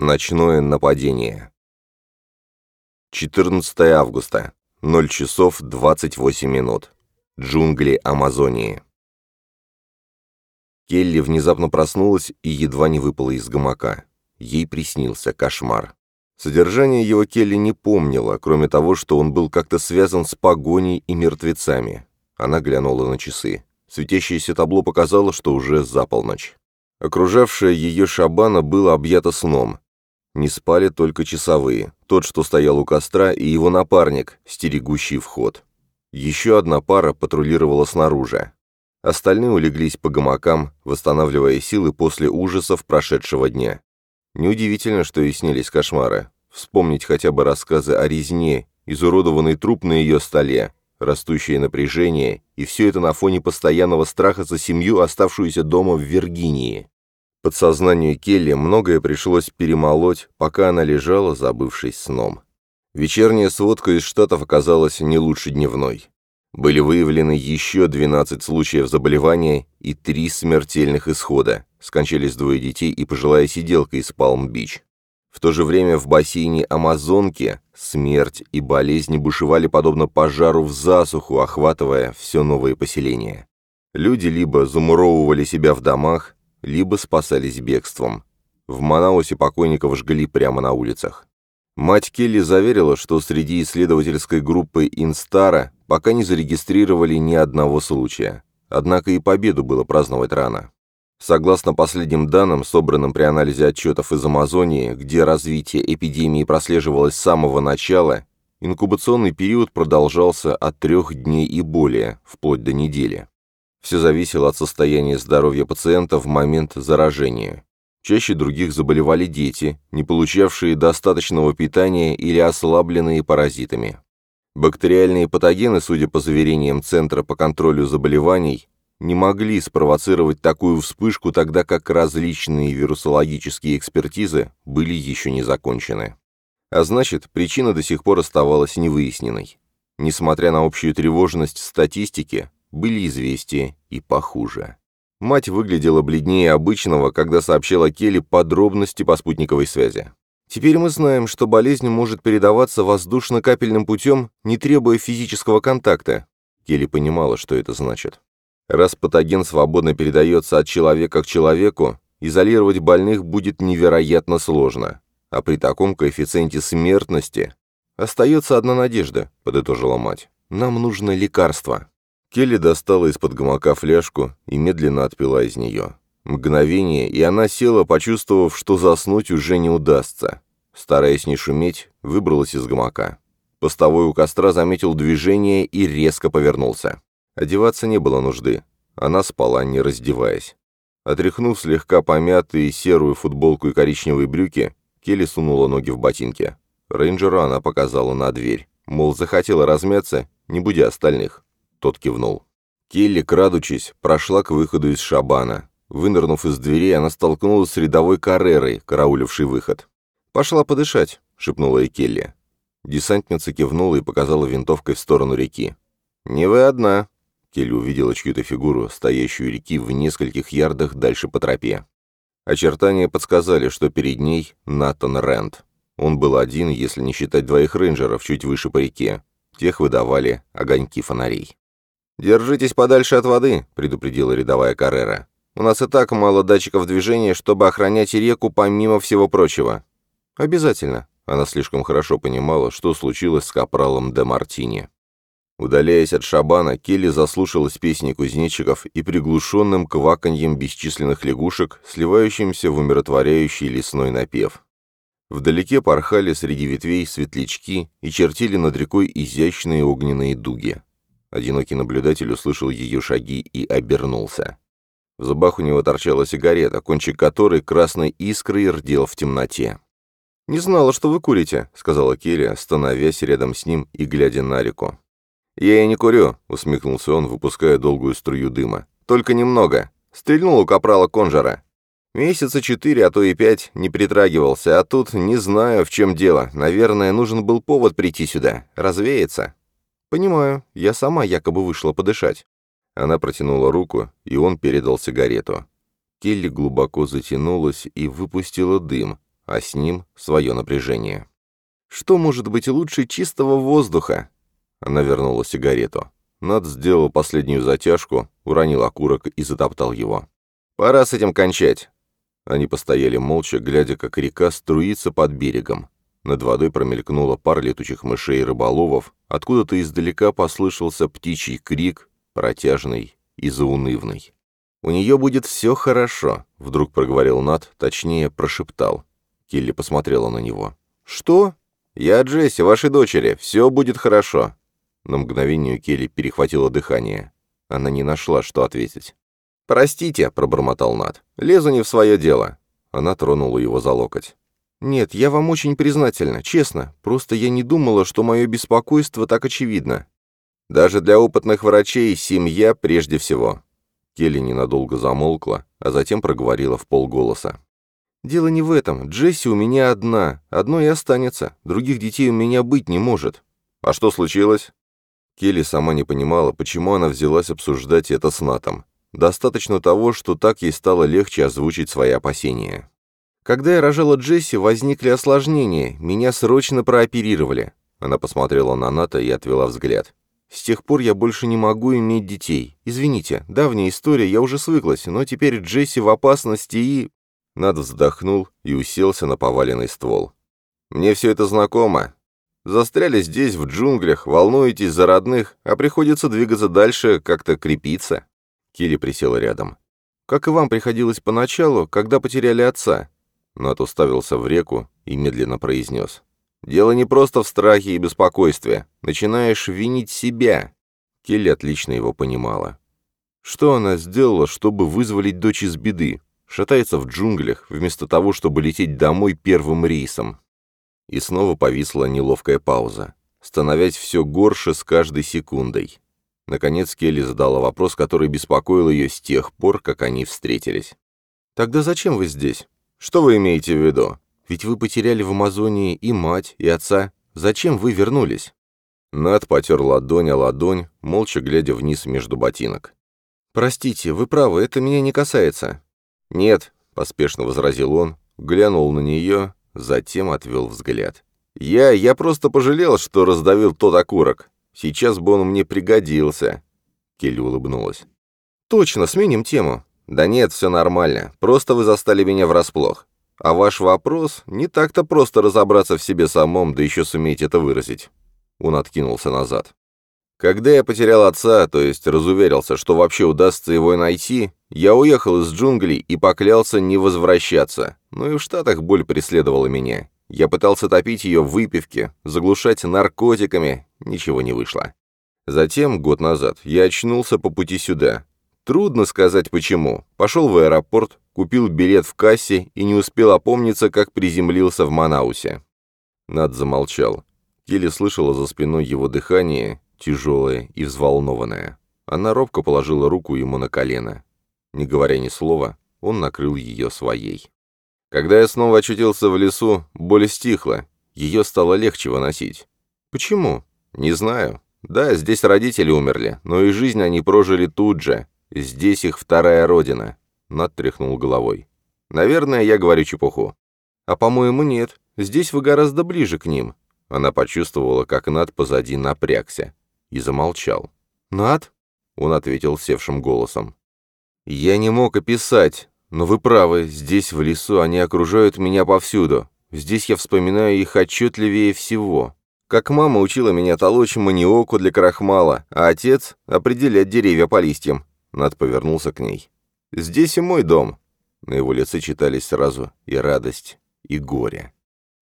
Ночное нападение. 14 августа. 0 часов 28 минут. Джунгли Амазонии. Келли внезапно проснулась и едва не выпала из гамака. Ей приснился кошмар. Содержание его Келли не помнила, кроме того, что он был как-то связан с погоней и мертвецами. Она глянула на часы. Светящееся табло показало, что уже за полночь. Окружавшая ее шабана было объято сном. Не спали только часовые, тот, что стоял у костра, и его напарник, стерегущий вход. Еще одна пара патрулировала снаружи. Остальные улеглись по гамакам, восстанавливая силы после ужасов прошедшего дня. Неудивительно, что и снились кошмары. Вспомнить хотя бы рассказы о резне, изуродованный труп на ее столе, растущее напряжение, и все это на фоне постоянного страха за семью, оставшуюся дома в Виргинии. Подсознанию Келли многое пришлось перемолоть, пока она лежала, забывшись сном. Вечерняя сводка из Штатов оказалась не лучше дневной. Были выявлены еще 12 случаев заболевания и три смертельных исхода. Скончались двое детей и пожилая сиделка из Палм-Бич. В то же время в бассейне Амазонки смерть и болезни бушевали подобно пожару в засуху, охватывая все новые поселения. Люди либо замуровывали себя в домах, либо спасались бегством. В Манаусе покойников жгли прямо на улицах. Мать Келли заверила, что среди исследовательской группы Инстара пока не зарегистрировали ни одного случая. Однако и победу было праздновать рано. Согласно последним данным, собранным при анализе отчетов из Амазонии, где развитие эпидемии прослеживалось с самого начала, инкубационный период продолжался от трех дней и более, вплоть до недели. Все зависело от состояния здоровья пациента в момент заражения. Чаще других заболевали дети, не получавшие достаточного питания или ослабленные паразитами. Бактериальные патогены, судя по заверениям Центра по контролю заболеваний, не могли спровоцировать такую вспышку, тогда как различные вирусологические экспертизы были еще не закончены. А значит, причина до сих пор оставалась невыясненной. Несмотря на общую тревожность статистики, были известия и похуже. Мать выглядела бледнее обычного, когда сообщила Келли подробности по спутниковой связи. Теперь мы знаем, что болезнь может передаваться воздушно-капельным путем, не требуя физического контакта. Келли понимала, что это значит. Раз патоген свободно передается от человека к человеку, изолировать больных будет невероятно сложно. А при таком коэффициенте смертности остается одна надежда, подытожила мать. Нам нужно лекарство. Келли достала из-под гамака фляжку и медленно отпила из нее. Мгновение, и она села, почувствовав, что заснуть уже не удастся. Стараясь не шуметь, выбралась из гамака. Постовой у костра заметил движение и резко повернулся. Одеваться не было нужды. Она спала, не раздеваясь. Отряхнув слегка помятые серую футболку и коричневые брюки, Келли сунула ноги в ботинки. Рейнджеру она показала на дверь. Мол, захотела размяться, не будя остальных. Тот кивнул. Келли, крадучись, прошла к выходу из шабана. Вынырнув из дверей, она столкнулась с рядовой карерой, караулившей выход. «Пошла подышать», — шепнула ей Келли. Десантница кивнула и показала винтовкой в сторону реки. «Не вы одна», — Келли увидела чью-то фигуру, стоящую реки в нескольких ярдах дальше по тропе. Очертания подсказали, что перед ней Натан Рэнд. Он был один, если не считать двоих рейнджеров чуть выше по реке. Тех выдавали огоньки фонарей. «Держитесь подальше от воды», — предупредила рядовая Каррера. «У нас и так мало датчиков движения, чтобы охранять реку помимо всего прочего». «Обязательно». Она слишком хорошо понимала, что случилось с капралом де Мартини. Удаляясь от шабана, Келли заслушалась песни кузнечиков и приглушенным кваканьем бесчисленных лягушек, сливающимся в умиротворяющий лесной напев. Вдалеке порхали среди ветвей светлячки и чертили над рекой изящные огненные дуги. Одинокий наблюдатель услышал ее шаги и обернулся. В зубах у него торчала сигарета, кончик которой красной искрой рдел в темноте. «Не знала, что вы курите», — сказала Келли, становясь рядом с ним и глядя на реку. «Я и не курю», — усмехнулся он, выпуская долгую струю дыма. «Только немного. Стрельнул у капрала Конжера. Месяца четыре, а то и пять не притрагивался, а тут не знаю, в чем дело. Наверное, нужен был повод прийти сюда. Развеяться». «Понимаю, я сама якобы вышла подышать». Она протянула руку, и он передал сигарету. Келли глубоко затянулась и выпустила дым, а с ним свое напряжение. «Что может быть лучше чистого воздуха?» Она вернула сигарету. Над сделал последнюю затяжку, уронил окурок и затоптал его. «Пора с этим кончать». Они постояли молча, глядя, как река струится под берегом. Над водой промелькнула пара летучих мышей и рыболовов, откуда-то издалека послышался птичий крик, протяжный и заунывный. «У нее будет все хорошо», — вдруг проговорил Над, точнее, прошептал. Келли посмотрела на него. «Что?» «Я Джесси, вашей дочери. Все будет хорошо». На мгновение Келли перехватило дыхание. Она не нашла, что ответить. «Простите», — пробормотал Над. «Лезу не в свое дело». Она тронула его за локоть. «Нет, я вам очень признательна, честно. Просто я не думала, что мое беспокойство так очевидно. Даже для опытных врачей семья прежде всего». Келли ненадолго замолкла, а затем проговорила в полголоса. «Дело не в этом. Джесси у меня одна. Одной и останется. Других детей у меня быть не может». «А что случилось?» Келли сама не понимала, почему она взялась обсуждать это с Натом. Достаточно того, что так ей стало легче озвучить свои опасения. Когда я рожала Джесси, возникли осложнения, меня срочно прооперировали. Она посмотрела на Ната и отвела взгляд. С тех пор я больше не могу иметь детей. Извините, давняя история, я уже свыклась, но теперь Джесси в опасности и... Над вздохнул и уселся на поваленный ствол. «Мне все это знакомо. Застряли здесь, в джунглях, волнуетесь за родных, а приходится двигаться дальше, как-то крепиться». Килли присела рядом. «Как и вам приходилось поначалу, когда потеряли отца?» Нат уставился в реку и медленно произнес. «Дело не просто в страхе и беспокойстве. Начинаешь винить себя». Келли отлично его понимала. Что она сделала, чтобы вызволить дочь из беды? Шатается в джунглях, вместо того, чтобы лететь домой первым рейсом. И снова повисла неловкая пауза, становясь все горше с каждой секундой. Наконец Келли задала вопрос, который беспокоил ее с тех пор, как они встретились. «Тогда зачем вы здесь? Что вы имеете в виду? Ведь вы потеряли в Амазонии и мать, и отца. Зачем вы вернулись?» Над потер ладонь о ладонь, молча глядя вниз между ботинок. «Простите, вы правы, это меня не касается». «Нет», — поспешно возразил он, глянул на нее, затем отвел взгляд. «Я... я просто пожалел, что раздавил тот окурок. Сейчас бы он мне пригодился». Келли улыбнулась. «Точно, сменим тему». «Да нет, все нормально. Просто вы застали меня врасплох. А ваш вопрос, не так-то просто разобраться в себе самом, да еще суметь это выразить». Он откинулся назад. Когда я потерял отца, то есть разуверился, что вообще удастся его найти, я уехал из джунглей и поклялся не возвращаться. Но и в Штатах боль преследовала меня. Я пытался топить ее в выпивке, заглушать наркотиками, ничего не вышло. Затем, год назад, я очнулся по пути сюда. Трудно сказать почему. Пошел в аэропорт, купил билет в кассе и не успел опомниться, как приземлился в Манаусе. Над замолчал. Еле слышала за спиной его дыхание, тяжелое и взволнованное. Она робко положила руку ему на колено. Не говоря ни слова, он накрыл ее своей. Когда я снова очутился в лесу, боль стихла, ее стало легче выносить. Почему? Не знаю. Да, здесь родители умерли, но и жизнь они прожили тут же. Здесь их вторая родина. Над тряхнул головой. Наверное, я говорю чепуху. А по-моему, нет. Здесь вы гораздо ближе к ним. Она почувствовала, как Над позади напрягся. И замолчал. «Над?» Он ответил севшим голосом. «Я не мог описать, но вы правы, здесь, в лесу, они окружают меня повсюду. Здесь я вспоминаю их отчетливее всего. Как мама учила меня толочь маниоку для крахмала, а отец — определять деревья по листьям. Над повернулся к ней. «Здесь и мой дом». На его лице читались сразу и радость, и горе.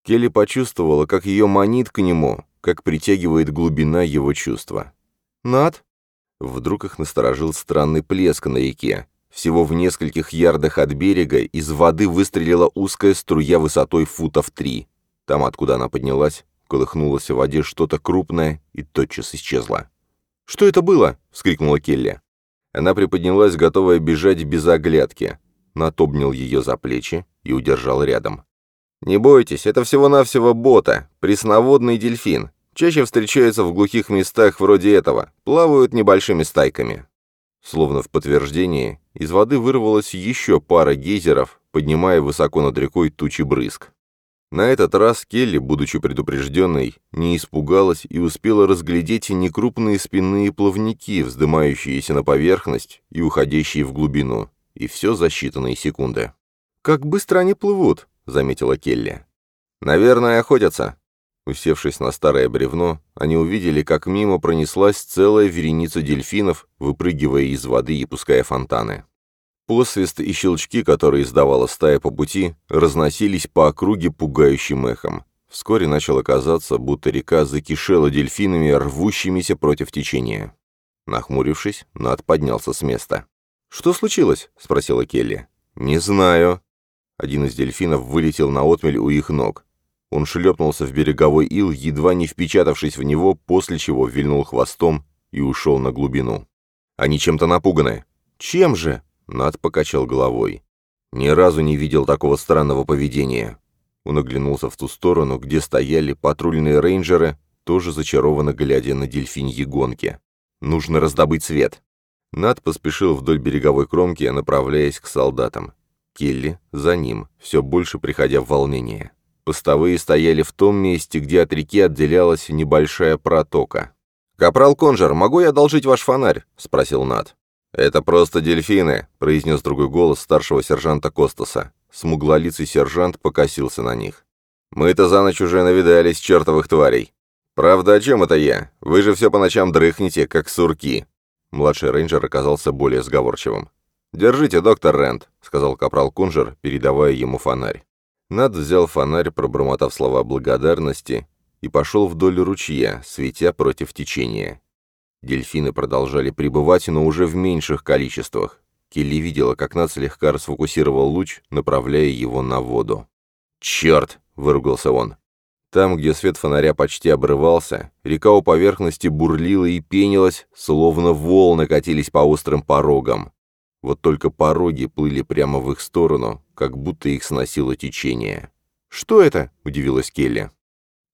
Келли почувствовала, как ее манит к нему, как притягивает глубина его чувства. «Над?» Вдруг их насторожил странный плеск на реке. Всего в нескольких ярдах от берега из воды выстрелила узкая струя высотой футов три. Там, откуда она поднялась, колыхнулось в воде что-то крупное и тотчас исчезло. «Что это было?» — вскрикнула Келли. Она приподнялась, готовая бежать без оглядки. Нат обнял ее за плечи и удержал рядом. «Не бойтесь, это всего-навсего бота, пресноводный дельфин. Чаще встречаются в глухих местах вроде этого, плавают небольшими стайками». Словно в подтверждение, из воды вырвалась еще пара гейзеров, поднимая высоко над рекой тучи брызг. На этот раз Келли, будучи предупрежденной, не испугалась и успела разглядеть некрупные спинные плавники, вздымающиеся на поверхность и уходящие в глубину, и все за считанные секунды. «Как быстро они плывут», — заметила Келли. «Наверное, охотятся». Усевшись на старое бревно, они увидели, как мимо пронеслась целая вереница дельфинов, выпрыгивая из воды и пуская фонтаны. Посвист и щелчки, которые издавала стая по пути, разносились по округе пугающим эхом. Вскоре начало казаться, будто река закишела дельфинами, рвущимися против течения. Нахмурившись, Над поднялся с места. «Что случилось?» — спросила Келли. «Не знаю». Один из дельфинов вылетел на отмель у их ног. Он шлепнулся в береговой ил, едва не впечатавшись в него, после чего вильнул хвостом и ушел на глубину. «Они чем-то напуганы». «Чем же?» Над покачал головой. Ни разу не видел такого странного поведения. Он оглянулся в ту сторону, где стояли патрульные рейнджеры, тоже зачарованно глядя на дельфиньи гонки. Нужно раздобыть свет. Над поспешил вдоль береговой кромки, направляясь к солдатам. Келли за ним, все больше приходя в волнение. Постовые стояли в том месте, где от реки отделялась небольшая протока. «Капрал Конжер, могу я одолжить ваш фонарь?» — спросил Над. «Это просто дельфины», — произнес другой голос старшего сержанта Костаса. Смуглолицый сержант покосился на них. «Мы-то за ночь уже навидались чертовых тварей. Правда, о чем это я? Вы же все по ночам дрыхнете, как сурки». Младший рейнджер оказался более сговорчивым. «Держите, доктор Рент», — сказал капрал Кунжер, передавая ему фонарь. Над взял фонарь, пробормотав слова благодарности, и пошел вдоль ручья, светя против течения. Дельфины продолжали пребывать, но уже в меньших количествах. Келли видела, как Над слегка расфокусировал луч, направляя его на воду. «Черт!» — выругался он. Там, где свет фонаря почти обрывался, река у поверхности бурлила и пенилась, словно волны катились по острым порогам. Вот только пороги плыли прямо в их сторону, как будто их сносило течение. «Что это?» — удивилась Келли.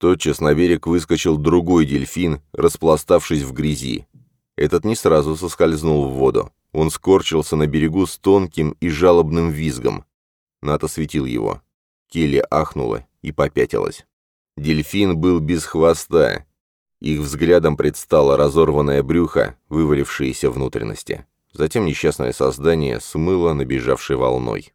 Тотчас на берег выскочил другой дельфин, распластавшись в грязи. Этот не сразу соскользнул в воду. Он скорчился на берегу с тонким и жалобным визгом. Ната светил его. Келли ахнула и попятилась. Дельфин был без хвоста. Их взглядом предстало разорванное брюхо, вывалившиеся внутренности. Затем несчастное создание смыло набежавшей волной.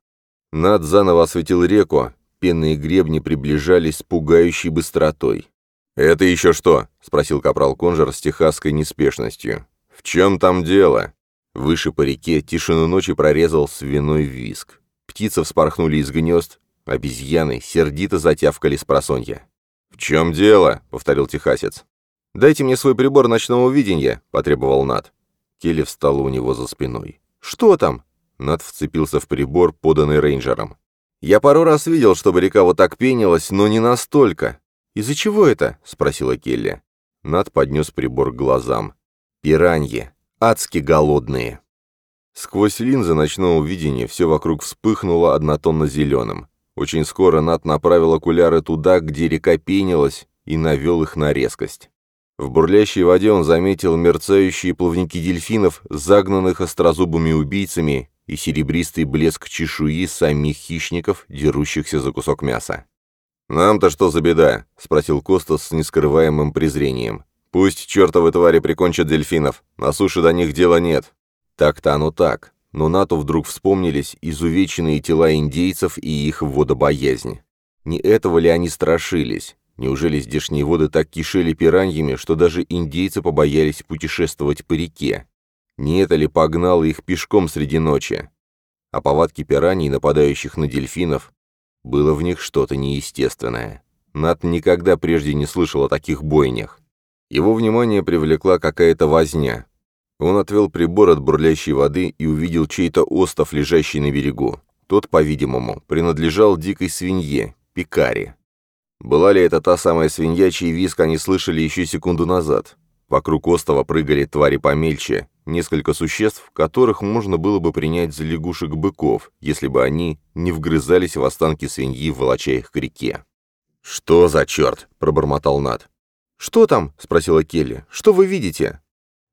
Над заново осветил реку, Пенные гребни приближались с пугающей быстротой. «Это еще что?» — спросил капрал Конжер с техасской неспешностью. «В чем там дело?» Выше по реке тишину ночи прорезал свиной виск. Птицы вспорхнули из гнезд, обезьяны сердито затявкали с просонья. «В чем дело?» — повторил техасец. «Дайте мне свой прибор ночного видения», — потребовал Нат. Келли встала у него за спиной. «Что там?» Нат вцепился в прибор, поданный рейнджером. Я пару раз видел, чтобы река вот так пенилась, но не настолько. Из-за чего это? спросила Келли. Над поднес прибор к глазам. Пираньи. Адски голодные. Сквозь линзы ночного видения все вокруг вспыхнуло однотонно-зеленым. Очень скоро Над направил окуляры туда, где река пенилась, и навел их на резкость. В бурлящей воде он заметил мерцающие плавники дельфинов, загнанных острозубыми убийцами, и серебристый блеск чешуи самих хищников, дерущихся за кусок мяса. «Нам-то что за беда?» — спросил Костас с нескрываемым презрением. «Пусть чертовы твари прикончат дельфинов, на суше до них дела нет». Так-то оно так, но НАТО вдруг вспомнились изувеченные тела индейцев и их водобоязнь. Не этого ли они страшились? Неужели здешние воды так кишели пираньями, что даже индейцы побоялись путешествовать по реке? Не это ли погнало их пешком среди ночи? А повадки пираний, нападающих на дельфинов, было в них что-то неестественное. Нат никогда прежде не слышал о таких бойнях. Его внимание привлекла какая-то возня. Он отвел прибор от бурлящей воды и увидел чей-то остов, лежащий на берегу. Тот, по-видимому, принадлежал дикой свинье, пикаре. Была ли это та самая свинья, чей виск они слышали еще секунду назад? Вокруг остова прыгали твари помельче, несколько существ, которых можно было бы принять за лягушек-быков, если бы они не вгрызались в останки свиньи, волоча их к реке. «Что за черт?» — пробормотал Над. «Что там?» — спросила Келли. «Что вы видите?»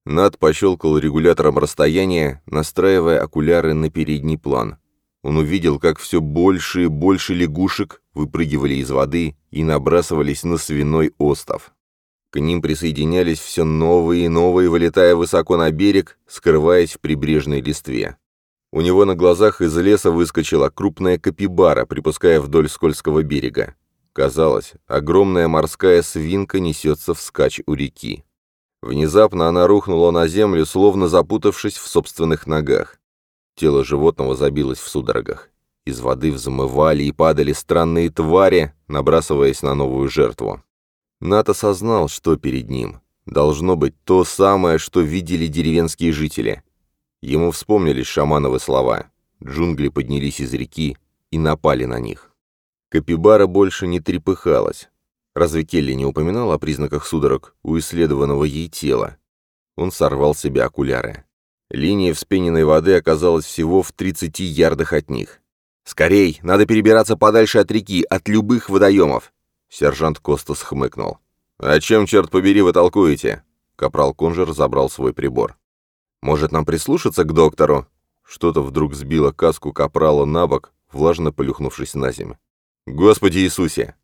Над пощелкал регулятором расстояния, настраивая окуляры на передний план. Он увидел, как все больше и больше лягушек выпрыгивали из воды и набрасывались на свиной остов. К ним присоединялись все новые и новые, вылетая высоко на берег, скрываясь в прибрежной листве. У него на глазах из леса выскочила крупная капибара, припуская вдоль скользкого берега. Казалось, огромная морская свинка несется вскачь у реки. Внезапно она рухнула на землю, словно запутавшись в собственных ногах. Тело животного забилось в судорогах. Из воды взмывали и падали странные твари, набрасываясь на новую жертву. Нат осознал, что перед ним. Должно быть то самое, что видели деревенские жители. Ему вспомнились шамановы слова. Джунгли поднялись из реки и напали на них. Капибара больше не трепыхалась. Разве Келли не упоминал о признаках судорог у исследованного ей тела? Он сорвал себе окуляры. Линия вспененной воды оказалась всего в 30 ярдах от них. «Скорей! Надо перебираться подальше от реки, от любых водоемов!» Сержант Костас хмыкнул. «О чем, черт побери, вы толкуете?» Капрал Конжер забрал свой прибор. «Может, нам прислушаться к доктору?» Что-то вдруг сбило каску Капрала на бок, влажно полюхнувшись на землю. «Господи Иисусе!»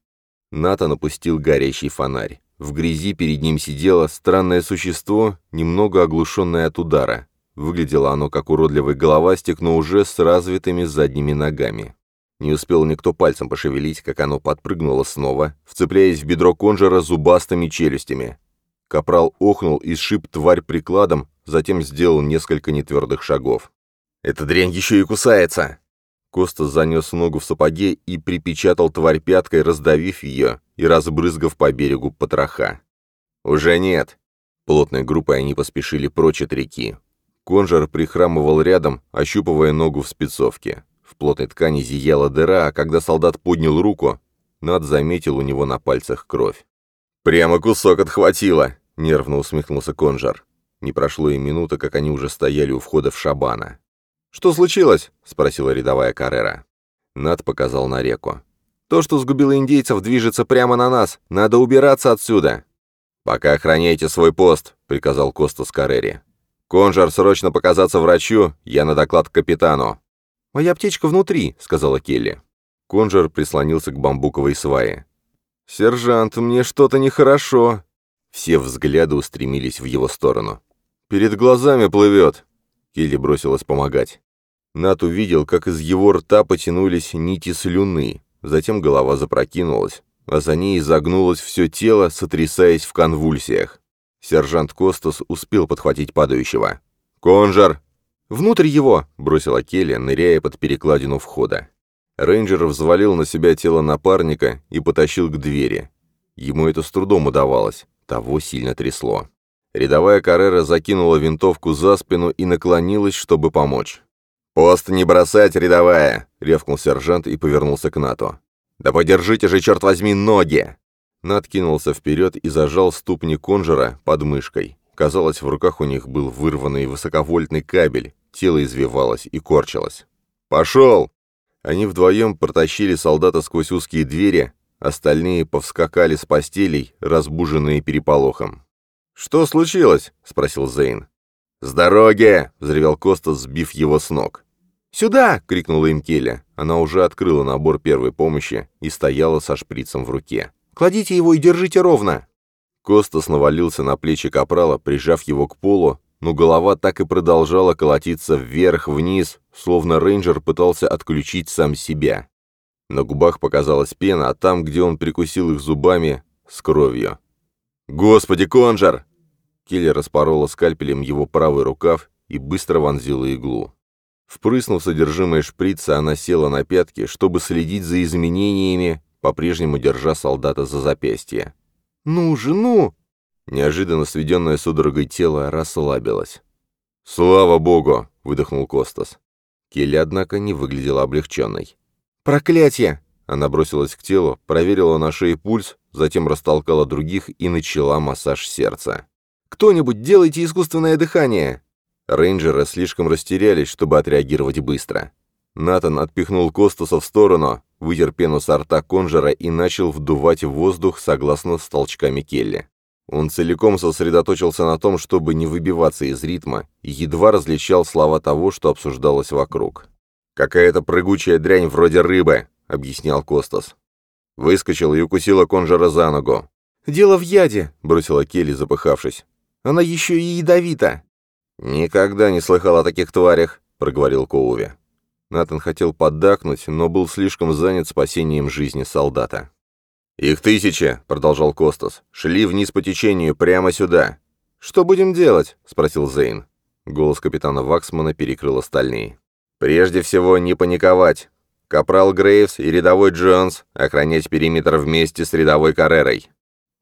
Натан опустил горящий фонарь. В грязи перед ним сидело странное существо, немного оглушенное от удара. Выглядело оно как уродливый головастик, но уже с развитыми задними ногами. Не успел никто пальцем пошевелить, как оно подпрыгнуло снова, вцепляясь в бедро конжера зубастыми челюстями. Капрал охнул и сшиб тварь прикладом, затем сделал несколько нетвердых шагов. «Эта дрянь еще и кусается!» Костас занес ногу в сапоге и припечатал тварь пяткой, раздавив ее и разбрызгав по берегу потроха. «Уже нет!» Плотной группой они поспешили прочь от реки. Конжер прихрамывал рядом, ощупывая ногу в спецовке. Плотной ткани зияла дыра, а когда солдат поднял руку, Над заметил у него на пальцах кровь. «Прямо кусок отхватило!» — нервно усмехнулся Конжер. Не прошло и минуты, как они уже стояли у входа в шабана. «Что случилось?» — спросила рядовая Каррера. Над показал на реку. «То, что сгубило индейцев, движется прямо на нас. Надо убираться отсюда!» «Пока охраняйте свой пост», — приказал Костас Каррери. «Конжар, срочно показаться врачу, я на доклад к капитану». «Моя аптечка внутри», — сказала Келли. Конжар прислонился к бамбуковой свае. «Сержант, мне что-то нехорошо». Все взгляды устремились в его сторону. «Перед глазами плывет». Келли бросилась помогать. Нат увидел, как из его рта потянулись нити слюны, затем голова запрокинулась, а за ней изогнулось все тело, сотрясаясь в конвульсиях. Сержант Костас успел подхватить падающего. «Конжар!» «Внутрь его!» — бросила Келли, ныряя под перекладину входа. Рейнджер взвалил на себя тело напарника и потащил к двери. Ему это с трудом удавалось, того сильно трясло. Рядовая Каррера закинула винтовку за спину и наклонилась, чтобы помочь. «Пост не бросать, рядовая!» — ревкнул сержант и повернулся к Нату. «Да подержите же, черт возьми, ноги!» Над кинулся вперед и зажал ступни конжера под мышкой. Казалось, в руках у них был вырванный высоковольтный кабель, тело извивалось и корчилось. «Пошел!» Они вдвоем протащили солдата сквозь узкие двери, остальные повскакали с постелей, разбуженные переполохом. «Что случилось?» — спросил Зейн. «С дороги!» — взревел Костас, сбив его с ног. «Сюда!» — крикнула им Келли. Она уже открыла набор первой помощи и стояла со шприцем в руке. Кладите его и держите ровно!» Костас навалился на плечи капрала, прижав его к полу, но голова так и продолжала колотиться вверх-вниз, словно рейнджер пытался отключить сам себя. На губах показалась пена, а там, где он прикусил их зубами, с кровью. «Господи, Конжар!» Киллер распорола скальпелем его правый рукав и быстро вонзила иглу. Впрыснув содержимое шприца, она села на пятки, чтобы следить за изменениями, по-прежнему держа солдата за запястье. «Ну же, ну!» Неожиданно сведенное судорогой тело расслабилось. «Слава богу!» — выдохнул Костас. Келли, однако, не выглядела облегченной. «Проклятие!» Она бросилась к телу, проверила на шее пульс, затем растолкала других и начала массаж сердца. «Кто-нибудь делайте искусственное дыхание!» Рейнджеры слишком растерялись, чтобы отреагировать быстро. Натан отпихнул Костаса в сторону, вытер пену с рта Конжера и начал вдувать воздух согласно с толчками Келли. Он целиком сосредоточился на том, чтобы не выбиваться из ритма, и едва различал слова того, что обсуждалось вокруг. «Какая-то прыгучая дрянь вроде рыбы», — объяснял Костас. Выскочила и укусила конжера за ногу. «Дело в яде», — бросила Келли, запыхавшись. «Она еще и ядовита». «Никогда не слыхал о таких тварях», — проговорил Коуви. Натан хотел поддакнуть, но был слишком занят спасением жизни солдата. «Их тысячи», — продолжал Костас, — «шли вниз по течению, прямо сюда». «Что будем делать?» — спросил Зейн. Голос капитана Ваксмана перекрыл остальные. «Прежде всего, не паниковать. Капрал Грейвс и рядовой Джонс охранять периметр вместе с рядовой Каррерой».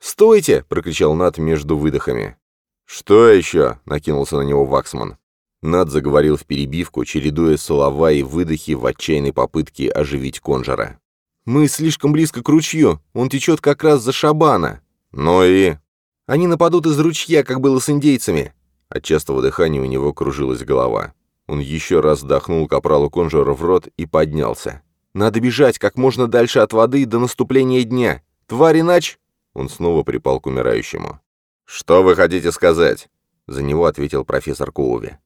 «Стойте!» — прокричал Нат между выдохами. «Что еще?» — накинулся на него Ваксман. Над заговорил в перебивку, чередуя слова и выдохи в отчаянной попытке оживить Конжера. «Мы слишком близко к ручью, он течет как раз за Шабана». «Ну и...» «Они нападут из ручья, как было с индейцами». От частого дыхания у него кружилась голова. Он еще раз вдохнул капралу Конжера в рот и поднялся. «Надо бежать как можно дальше от воды до наступления дня. Тварь иначе...» Он снова припал к умирающему. «Что вы хотите сказать?» За него ответил профессор Коуви.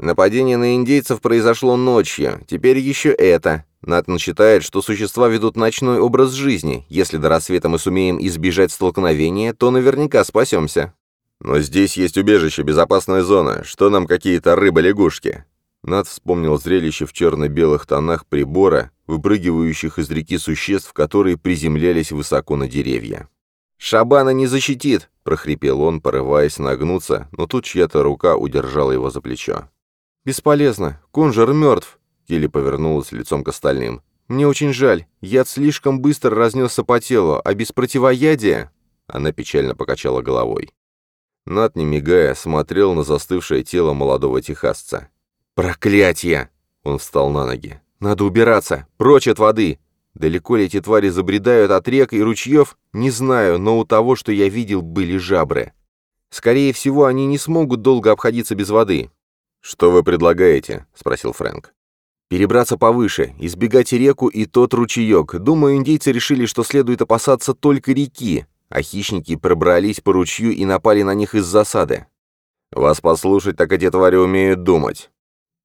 «Нападение на индейцев произошло ночью. Теперь еще это. Натан считает, что существа ведут ночной образ жизни. Если до рассвета мы сумеем избежать столкновения, то наверняка спасемся». «Но здесь есть убежище, безопасная зона. Что нам какие-то рыбы-лягушки?» Над вспомнил зрелище в черно-белых тонах прибора, выпрыгивающих из реки существ, которые приземлялись высоко на деревья. «Шабана не защитит!» — прохрипел он, порываясь нагнуться, но тут чья-то рука удержала его за плечо. «Бесполезно. Конжер мертв!» — Келли повернулась лицом к остальным. «Мне очень жаль. Яд слишком быстро разнесся по телу, а без противоядия...» Она печально покачала головой. Над, не мигая, смотрел на застывшее тело молодого техасца. «Проклятье!» Он встал на ноги. «Надо убираться! Прочь от воды! Далеко ли эти твари забредают от рек и ручьев? Не знаю, но у того, что я видел, были жабры. Скорее всего, они не смогут долго обходиться без воды». «Что вы предлагаете?» — спросил Фрэнк. «Перебраться повыше, избегать реку и тот ручеек. Думаю, индейцы решили, что следует опасаться только реки, а хищники пробрались по ручью и напали на них из засады». «Вас послушать, так эти твари умеют думать».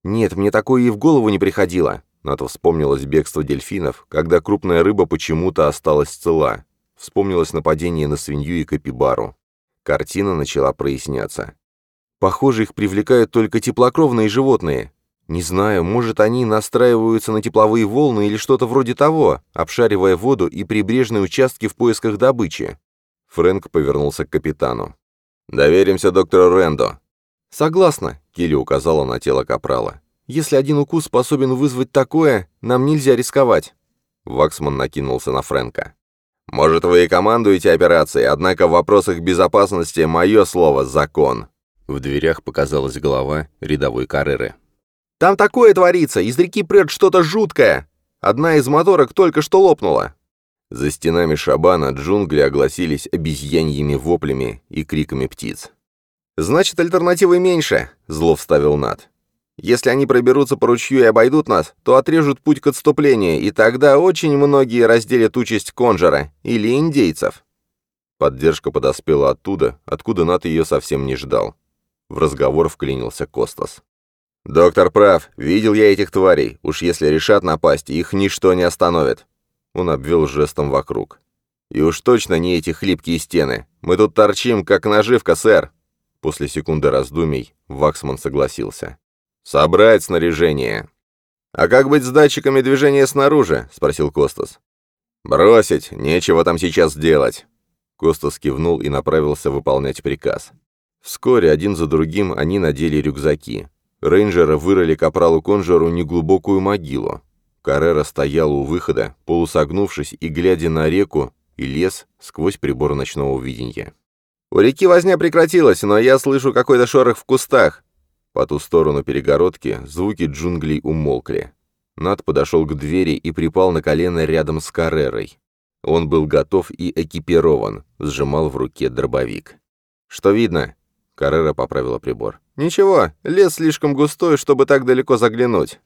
«Нет, мне такое и в голову не приходило». Нато вспомнилось бегство дельфинов, когда крупная рыба почему-то осталась цела. Вспомнилось нападение на свинью и капибару. Картина начала проясняться. «Похоже, их привлекают только теплокровные животные. Не знаю, может, они настраиваются на тепловые волны или что-то вроде того, обшаривая воду и прибрежные участки в поисках добычи». Фрэнк повернулся к капитану. «Доверимся доктору Рэндо. «Согласна», — Килли указала на тело Капрала. «Если один укус способен вызвать такое, нам нельзя рисковать». Ваксман накинулся на Фрэнка. «Может, вы и командуете операцией, однако в вопросах безопасности мое слово — закон». В дверях показалась голова рядовой Карреры. «Там такое творится! Из реки прет что-то жуткое! Одна из моторок только что лопнула!» За стенами шабана джунгли огласились обезьяньими воплями и криками птиц. «Значит, альтернативы меньше», — зло вставил Над. «Если они проберутся по ручью и обойдут нас, то отрежут путь к отступлению, и тогда очень многие разделят участь Конжера или индейцев». Поддержка подоспела оттуда, откуда Над ее совсем не ждал. В разговор вклинился Костас. «Доктор прав, видел я этих тварей. Уж если решат напасть, их ничто не остановит». Он обвел жестом вокруг. «И уж точно не эти хлипкие стены. Мы тут торчим, как наживка, сэр. После секунды раздумий Ваксман согласился. «Собрать снаряжение!» «А как быть с датчиками движения снаружи?» — спросил Костас. «Бросить! Нечего там сейчас делать!» Костас кивнул и направился выполнять приказ. Вскоре один за другим они надели рюкзаки. Рейнджеры вырыли капралу Конжеру неглубокую могилу. Каррера стоял у выхода, полусогнувшись и глядя на реку и лес сквозь прибор ночного видения. У реки возня прекратилась, но я слышу какой-то шорох в кустах. По ту сторону перегородки звуки джунглей умолкли. Над подошел к двери и припал на колено рядом с Каррерой. Он был готов и экипирован, сжимал в руке дробовик. «Что видно?» Каррера поправила прибор. «Ничего, лес слишком густой, чтобы так далеко заглянуть».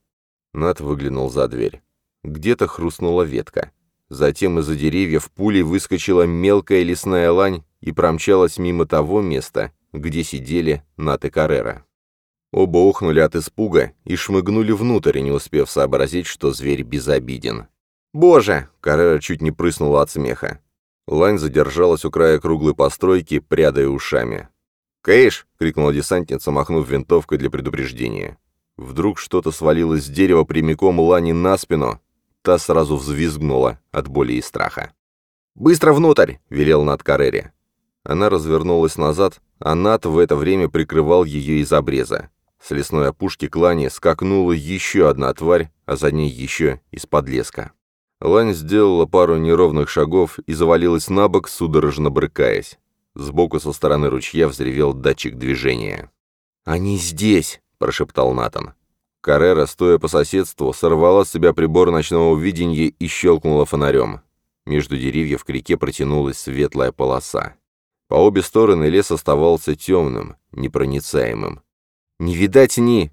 Над выглянул за дверь. Где-то хрустнула ветка. Затем из-за деревьев пулей выскочила мелкая лесная лань и промчалась мимо того места, где сидели Нат и Каррера. Оба охнули от испуга и шмыгнули внутрь, не успев сообразить, что зверь безобиден. «Боже!» — Каррера чуть не прыснула от смеха. Лань задержалась у края круглой постройки, прядая ушами. «Кэш!» — крикнула десантница, махнув винтовкой для предупреждения. Вдруг что-то свалилось с дерева прямиком Лани на спину. Та сразу взвизгнула от боли и страха. «Быстро внутрь!» — велел Над Карере. Она развернулась назад, а Над в это время прикрывал ее из обреза. С лесной опушки клани скакнула еще одна тварь, а за ней еще из-под леска. Лань сделала пару неровных шагов и завалилась на бок, судорожно брыкаясь. Сбоку со стороны ручья взревел датчик движения. «Они здесь!» — прошептал Натан. Каррера, стоя по соседству, сорвала с себя прибор ночного видения и щелкнула фонарем. Между деревьев к реке протянулась светлая полоса. По обе стороны лес оставался темным, непроницаемым. «Не видать ни...»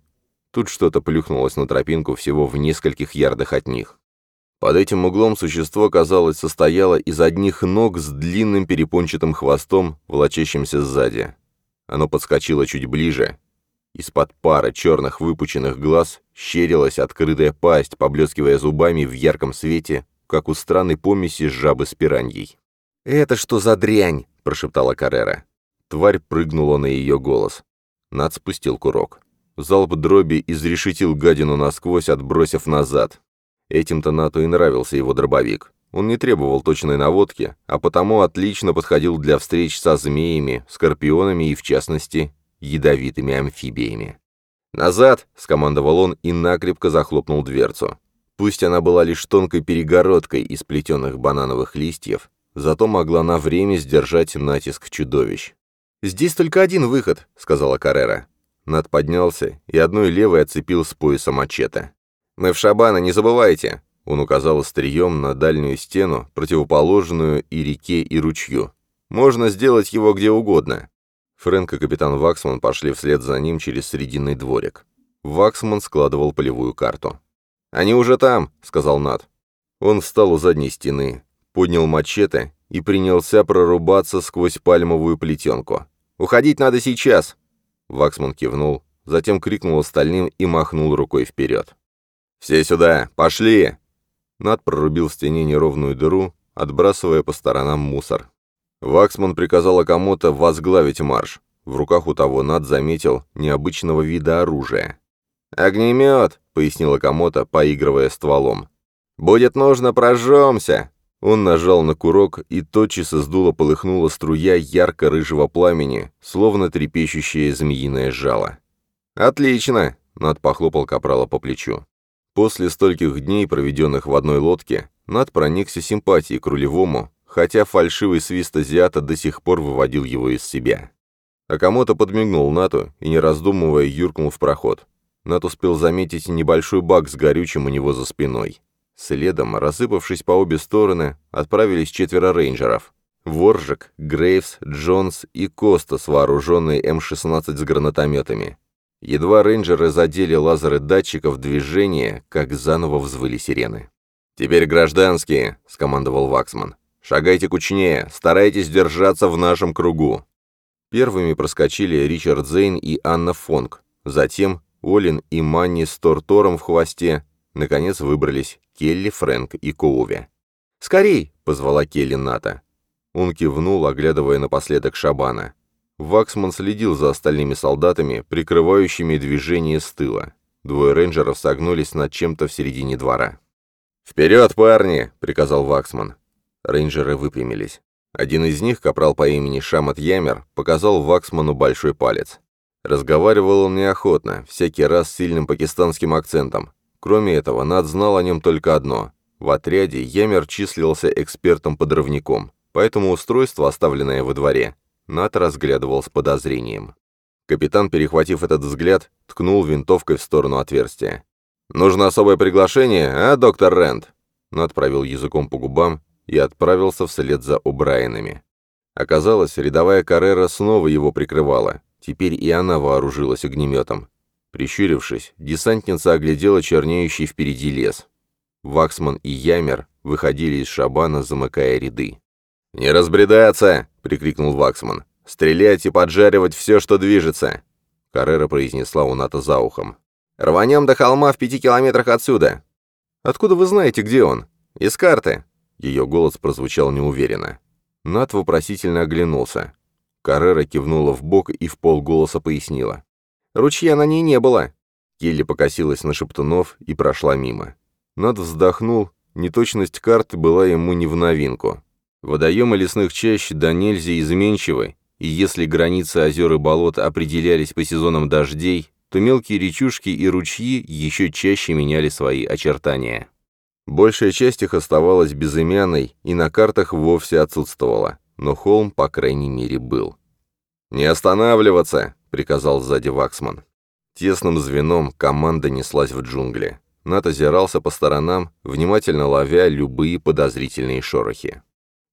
Тут что-то плюхнулось на тропинку всего в нескольких ярдах от них. Под этим углом существо, казалось, состояло из одних ног с длинным перепончатым хвостом, волочащимся сзади. Оно подскочило чуть ближе. Из-под пара черных выпученных глаз щерилась открытая пасть, поблескивая зубами в ярком свете, как у странной помеси жабы с пираньей. «Это что за дрянь?» – прошептала Каррера. Тварь прыгнула на ее голос. Над спустил курок. Залп дроби изрешетил гадину насквозь, отбросив назад. Этим-то Нату и нравился его дробовик. Он не требовал точной наводки, а потому отлично подходил для встреч со змеями, скорпионами и, в частности, ядовитыми амфибиями. «Назад!» — скомандовал он и накрепко захлопнул дверцу. Пусть она была лишь тонкой перегородкой из плетеных банановых листьев, зато могла на время сдержать натиск чудовищ. «Здесь только один выход», — сказала Каррера. Над поднялся и одной левой отцепил с пояса мачете. «Мы в Шабана, не забывайте!» Он указал острием на дальнюю стену, противоположную и реке, и ручью. «Можно сделать его где угодно». Фрэнк и капитан Ваксман пошли вслед за ним через срединный дворик. Ваксман складывал полевую карту. «Они уже там», — сказал Нат. Он встал у задней стены, поднял мачете и принялся прорубаться сквозь пальмовую плетенку. «Уходить надо сейчас!» Ваксман кивнул, затем крикнул остальным и махнул рукой вперед. «Все сюда! Пошли!» Над прорубил в стене неровную дыру, отбрасывая по сторонам мусор. Ваксман приказал Акамото возглавить марш. В руках у того Над заметил необычного вида оружия. «Огнемет!» — пояснил Акамото, поигрывая стволом. «Будет нужно, прожжемся!» Он нажал на курок, и тотчас из дула полыхнула струя ярко-рыжего пламени, словно трепещущее змеиное жало. «Отлично!» — Над похлопал Капрала по плечу. После стольких дней, проведенных в одной лодке, Над проникся симпатией к рулевому, хотя фальшивый свист азиата до сих пор выводил его из себя. Акамото подмигнул Нату и, не раздумывая, юркнул в проход. Нат успел заметить небольшой бак с горючим у него за спиной. Следом, рассыпавшись по обе стороны, отправились четверо рейнджеров. Воржик, Грейвс, Джонс и Костас, вооруженные М-16 с гранатометами. Едва рейнджеры задели лазеры датчиков движения, как заново взвыли сирены. «Теперь гражданские», — скомандовал Ваксман. «Шагайте кучнее, старайтесь держаться в нашем кругу». Первыми проскочили Ричард Зейн и Анна Фонг. Затем Олин и Манни с Тортором в хвосте. Наконец выбрались Келли, Фрэнк и Коуви. «Скорей!» — позвала Келли Ната. Он кивнул, оглядывая напоследок Шабана. Ваксман следил за остальными солдатами, прикрывающими движение с тыла. Двое рейнджеров согнулись над чем-то в середине двора. «Вперед, парни!» — приказал Ваксман. Рейнджеры выпрямились. Один из них, капрал по имени Шамат Ямер, показал Ваксману большой палец. Разговаривал он неохотно, всякий раз с сильным пакистанским акцентом. Кроме этого, Над знал о нем только одно. В отряде Ямер числился экспертом-подрывником, поэтому устройство, оставленное во дворе, Нат разглядывал с подозрением. Капитан, перехватив этот взгляд, ткнул винтовкой в сторону отверстия. «Нужно особое приглашение, а, доктор Рэнд?» Нат провел языком по губам и отправился вслед за О'Брайенами. Оказалось, рядовая Каррера снова его прикрывала. Теперь и она вооружилась огнеметом. Прищурившись, десантница оглядела чернеющий впереди лес. Ваксман и Ямер выходили из шабана, замыкая ряды. «Не разбредаться!» — прикрикнул Ваксман. «Стрелять и поджаривать все, что движется!» Каррера произнесла у Ната за ухом. «Рванем до холма в пяти километрах отсюда». «Откуда вы знаете, где он?» «Из карты». Ее голос прозвучал неуверенно. Нат вопросительно оглянулся. Каррера кивнула в бок и в полголоса пояснила. «Ручья на ней не было». Келли покосилась на шептунов и прошла мимо. Над вздохнул, неточность карты была ему не в новинку. Водоемы лесных чащ до нельзя изменчивы, и если границы озер и болот определялись по сезонам дождей, то мелкие речушки и ручьи еще чаще меняли свои очертания. Большая часть их оставалась безымянной и на картах вовсе отсутствовала, но холм, по крайней мере, был. «Не останавливаться!» — приказал сзади Ваксман. Тесным звеном команда неслась в джунгли. Нат озирался по сторонам, внимательно ловя любые подозрительные шорохи.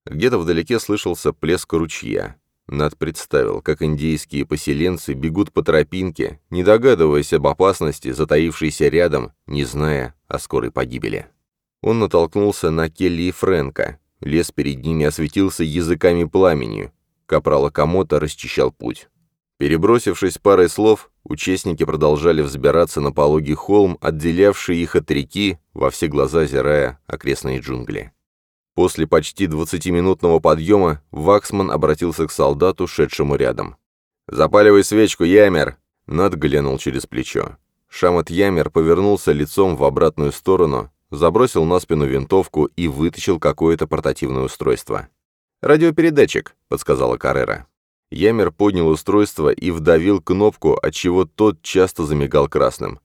Где-то вдалеке слышался плеск ручья. Над представил, как индейские поселенцы бегут по тропинке, не догадываясь об опасности, затаившейся рядом, не зная о скорой погибели. Он натолкнулся на Келли и Фрэнка. Лес перед ними осветился языками пламени. Капрал Акамото расчищал путь. Перебросившись парой слов, участники продолжали взбираться на пологий холм, отделявший их от реки, во все глаза зирая окрестные джунгли. После почти двадцатиминутного подъема Ваксман обратился к солдату, шедшему рядом. «Запаливай свечку, Ямер!» Над глянул через плечо. Шамат Ямер повернулся лицом в обратную сторону, забросил на спину винтовку и вытащил какое-то портативное устройство. «Радиопередатчик», — подсказала Каррера. Ямер поднял устройство и вдавил кнопку, отчего тот часто замигал красным.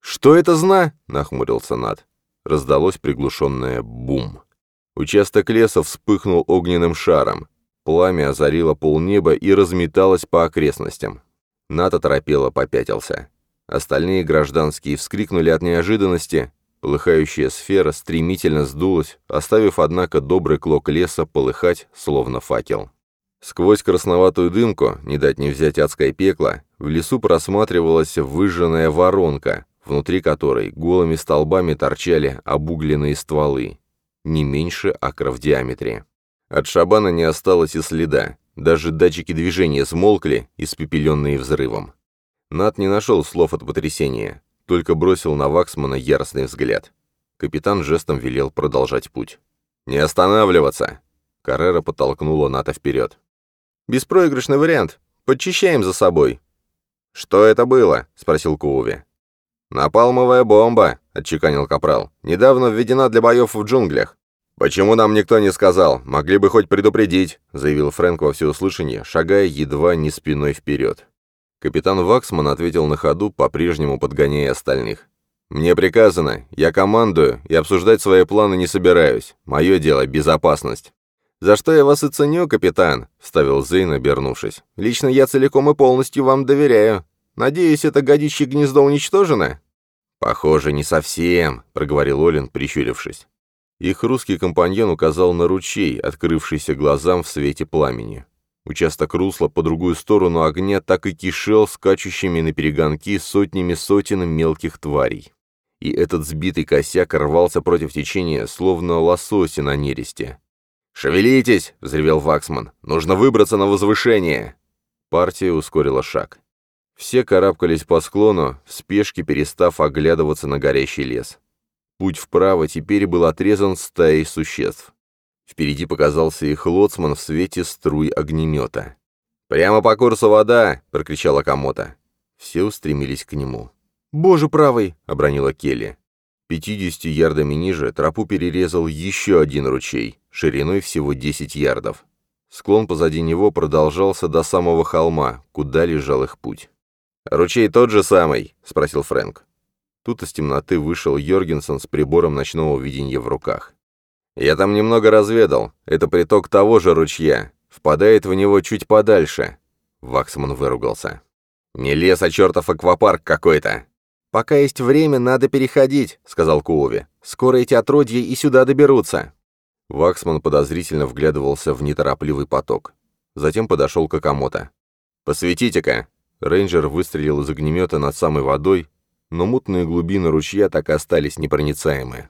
«Что это зна?» — нахмурился Над. Раздалось приглушенное «бум». Участок леса вспыхнул огненным шаром. Пламя озарило полнеба и разметалось по окрестностям. Ната торопело попятился. Остальные гражданские вскрикнули от неожиданности. Полыхающая сфера стремительно сдулась, оставив, однако, добрый клок леса полыхать, словно факел. Сквозь красноватую дымку, не дать не взять адское пекло, в лесу просматривалась выжженная воронка, внутри которой голыми столбами торчали обугленные стволы не меньше акра в диаметре. От шабана не осталось и следа, даже датчики движения смолкли, испепеленные взрывом. Нат не нашел слов от потрясения, только бросил на Ваксмана яростный взгляд. Капитан жестом велел продолжать путь. «Не останавливаться!» Каррера подтолкнула Ната вперед. «Беспроигрышный вариант. Подчищаем за собой». «Что это было?» — спросил Коуви. «Напалмовая бомба», — отчеканил Капрал. «Недавно введена для боев в джунглях». «Почему нам никто не сказал? Могли бы хоть предупредить», — заявил Фрэнк во всеуслышание, шагая едва не спиной вперед. Капитан Ваксман ответил на ходу, по-прежнему подгоняя остальных. «Мне приказано, я командую и обсуждать свои планы не собираюсь. Мое дело — безопасность». «За что я вас и ценю, капитан», — вставил Зейн, обернувшись. «Лично я целиком и полностью вам доверяю. Надеюсь, это годичье гнездо уничтожено?» «Похоже, не совсем», — проговорил Олин, прищурившись. Их русский компаньон указал на ручей, открывшийся глазам в свете пламени. Участок русла по другую сторону огня так и кишел скачущими на перегонки сотнями сотен мелких тварей. И этот сбитый косяк рвался против течения, словно лососи на нересте. «Шевелитесь!» — взревел Ваксман. «Нужно выбраться на возвышение!» Партия ускорила шаг. Все карабкались по склону, в спешке перестав оглядываться на горящий лес. Путь вправо теперь был отрезан стаей существ. Впереди показался их лоцман в свете струй огнемета. «Прямо по курсу вода!» — прокричала Комота. Все устремились к нему. «Боже правый!» — обронила Келли. Пятидесятью ярдами ниже тропу перерезал еще один ручей, шириной всего 10 ярдов. Склон позади него продолжался до самого холма, куда лежал их путь. «Ручей тот же самый?» — спросил Фрэнк. Тут из темноты вышел Йоргенсен с прибором ночного видения в руках. «Я там немного разведал. Это приток того же ручья. Впадает в него чуть подальше». Ваксман выругался. «Не лес, а чертов аквапарк какой-то». «Пока есть время, надо переходить», — сказал Куови. «Скоро эти отродья и сюда доберутся». Ваксман подозрительно вглядывался в неторопливый поток. Затем подошел к Акамото. «Посветите-ка!» Рейнджер выстрелил из огнемета над самой водой, но мутные глубины ручья так и остались непроницаемые.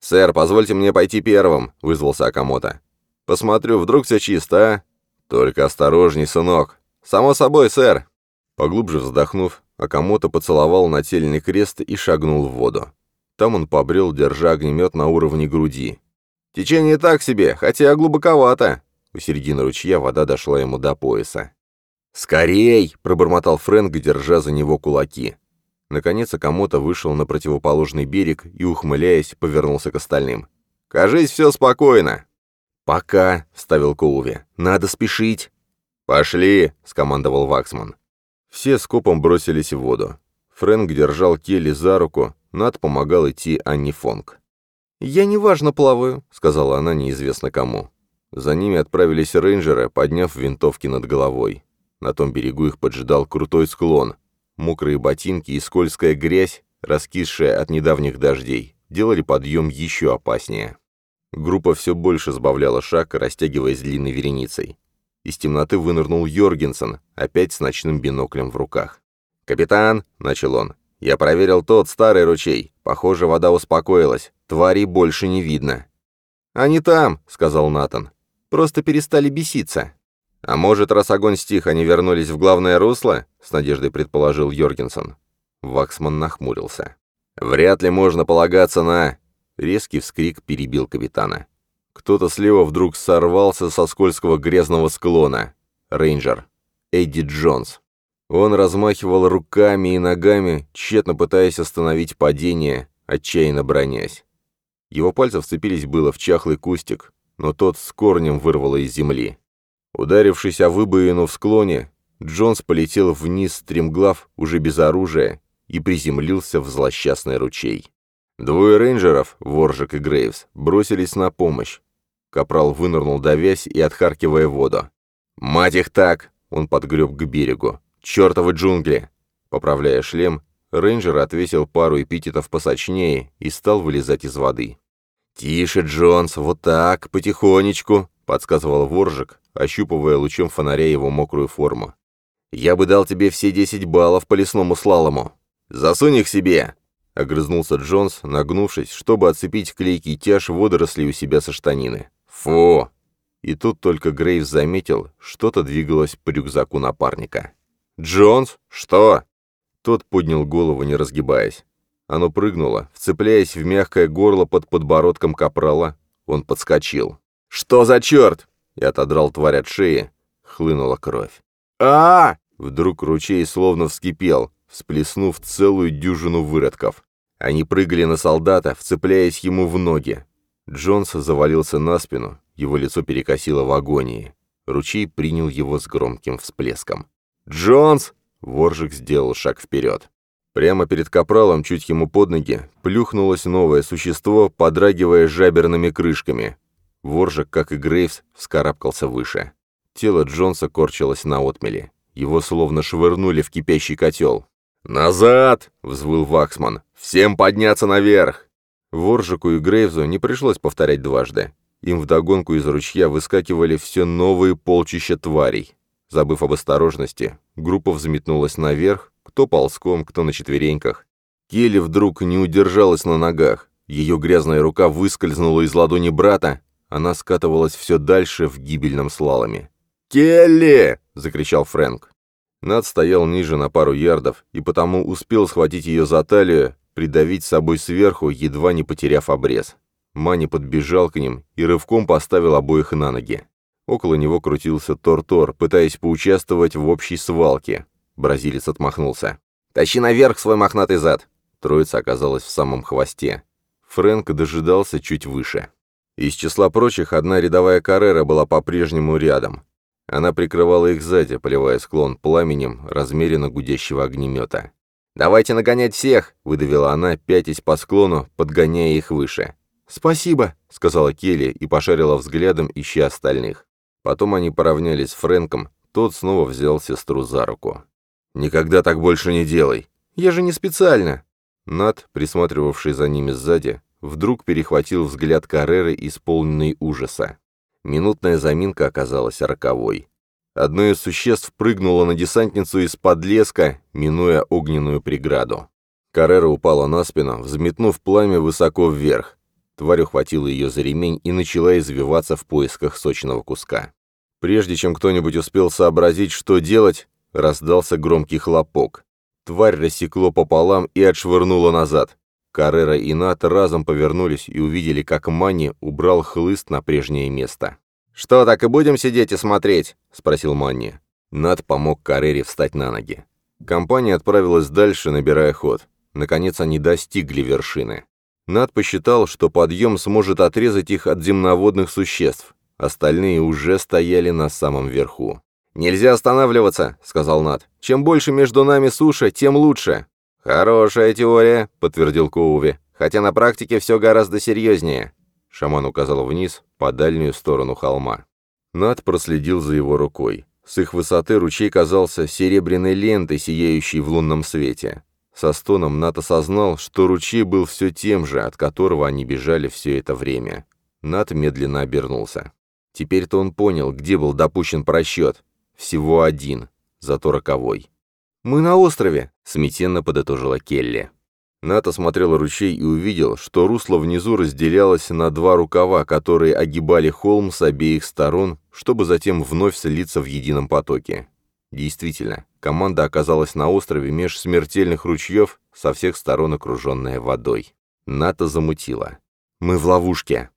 «Сэр, позвольте мне пойти первым», — вызвался Акамото. «Посмотрю, вдруг все чисто, а?» «Только осторожней, сынок». «Само собой, сэр». Поглубже вздохнув, Акамото поцеловал нательный крест и шагнул в воду. Там он побрел, держа огнемет на уровне груди. «Течение так себе, хотя глубоковато!» У середины ручья вода дошла ему до пояса. «Скорей!» — пробормотал Фрэнк, держа за него кулаки. Наконец Акамото вышел на противоположный берег и, ухмыляясь, повернулся к остальным. «Кажись, все спокойно!» «Пока», — вставил Коуви. «Надо спешить». «Пошли», — скомандовал Ваксман. Все скопом бросились в воду. Фрэнк держал Келли за руку, Над помогал идти Анни Фонг. «Я неважно плаваю», — сказала она неизвестно кому. За ними отправились рейнджеры, подняв винтовки над головой. На том берегу их поджидал крутой склон. Мокрые ботинки и скользкая грязь, раскисшая от недавних дождей, делали подъем еще опаснее. Группа все больше сбавляла шаг, растягиваясь длинной вереницей. Из темноты вынырнул Йоргенсен, опять с ночным биноклем в руках. «Капитан», — начал он, — «я проверил тот старый ручей. Похоже, вода успокоилась. Тварей больше не видно». «Они там», — сказал Натан. «Просто перестали беситься». «А может, раз огонь стих, они вернулись в главное русло?» — с надеждой предположил Йоргенсен. Ваксман нахмурился. «Вряд ли можно полагаться на...» Резкий вскрик перебил капитана. Кто-то слева вдруг сорвался со скользкого грязного склона. Рейнджер. Эдди Джонс. Он размахивал руками и ногами, тщетно пытаясь остановить падение, отчаянно бронясь. Его пальцы вцепились было в чахлый кустик, но тот с корнем вырвало из земли. Ударившись о выбоину в склоне, Джонс полетел вниз стремглав, уже без оружия, и приземлился в злосчастный ручей. Двое рейнджеров, Воржик и Грейвс, бросились на помощь. Капрал вынырнул, давясь и отхаркивая воду. «Мать их так!» — он подгреб к берегу. «Чертовы джунгли!» Поправляя шлем, рейнджер отвесил пару эпитетов посочнее и стал вылезать из воды. «Тише, Джонс, вот так, потихонечку», — подсказывал Воржик, ощупывая лучом фонаря его мокрую форму. «Я бы дал тебе все десять баллов по лесному слалому. Засунь их себе!» — огрызнулся Джонс, нагнувшись, чтобы отцепить клейкий тяж водорослей у себя со штанины. «Фу!» И тут только Грейвс заметил, что-то двигалось по рюкзаку напарника. «Джонс? Что?» Тот поднял голову, не разгибаясь. Оно прыгнуло, вцепляясь в мягкое горло под подбородком капрала. Он подскочил. «Что за черт?» И отодрал тварь от шеи. Хлынула кровь. а, Вдруг ручей словно вскипел, всплеснув целую дюжину выродков. Они прыгали на солдата, вцепляясь ему в ноги. Джонс завалился на спину, его лицо перекосило в агонии. Ручей принял его с громким всплеском. «Джонс!» — Воржик сделал шаг вперед. Прямо перед капралом, чуть ему под ноги, плюхнулось новое существо, подрагивая жаберными крышками. Воржик, как и Грейвс, вскарабкался выше. Тело Джонса корчилось на отмеле. Его словно швырнули в кипящий котел. «Назад!» — взвыл Ваксман. «Всем подняться наверх!» Воржику и Грейвзу не пришлось повторять дважды. Им вдогонку из ручья выскакивали все новые полчища тварей. Забыв об осторожности, группа взметнулась наверх, кто ползком, кто на четвереньках. Келли вдруг не удержалась на ногах. Ее грязная рука выскользнула из ладони брата, она скатывалась все дальше в гибельном слаломе. «Келли!» — закричал Фрэнк. Над стоял ниже на пару ярдов и потому успел схватить ее за талию, придавить собой сверху, едва не потеряв обрез. Мани подбежал к ним и рывком поставил обоих на ноги. Около него крутился Тор-Тор, пытаясь поучаствовать в общей свалке. Бразилец отмахнулся. «Тащи наверх свой мохнатый зад!» Троица оказалась в самом хвосте. Фрэнк дожидался чуть выше. Из числа прочих одна рядовая каррера была по-прежнему рядом. Она прикрывала их сзади, поливая склон пламенем размеренно гудящего огнемета. «Давайте нагонять всех!» — выдавила она, пятясь по склону, подгоняя их выше. «Спасибо!» — сказала Келли и пошарила взглядом, ища остальных. Потом они поравнялись с Фрэнком, тот снова взял сестру за руку. «Никогда так больше не делай!» «Я же не специально!» Над, присматривавший за ними сзади, вдруг перехватил взгляд Карреры, исполненный ужаса. Минутная заминка оказалась роковой. Одно из существ прыгнуло на десантницу из-под леска, минуя огненную преграду. Каррера упала на спину, взметнув пламя высоко вверх. Тварь ухватила ее за ремень и начала извиваться в поисках сочного куска. Прежде чем кто-нибудь успел сообразить, что делать, Раздался громкий хлопок. Тварь рассекло пополам и отшвырнула назад. Каррера и Нат разом повернулись и увидели, как Манни убрал хлыст на прежнее место. «Что, так и будем сидеть и смотреть?» — спросил Манни. Нат помог Каррере встать на ноги. Компания отправилась дальше, набирая ход. Наконец они достигли вершины. Над посчитал, что подъем сможет отрезать их от земноводных существ. Остальные уже стояли на самом верху. «Нельзя останавливаться», — сказал Над. «Чем больше между нами суша, тем лучше». «Хорошая теория», — подтвердил Коуви. «Хотя на практике все гораздо серьезнее». Шаман указал вниз, по дальнюю сторону холма. Над проследил за его рукой. С их высоты ручей казался серебряной лентой, сияющей в лунном свете. Со стоном Нат осознал, что ручей был все тем же, от которого они бежали все это время. Нат медленно обернулся. Теперь-то он понял, где был допущен просчет. Всего один, зато роковой. «Мы на острове», — смятенно подытожила Келли. Нат осмотрел ручей и увидел, что русло внизу разделялось на два рукава, которые огибали холм с обеих сторон, чтобы затем вновь слиться в едином потоке. Действительно, команда оказалась на острове меж смертельных ручьев, со всех сторон окруженная водой. НАТО замутило. «Мы в ловушке».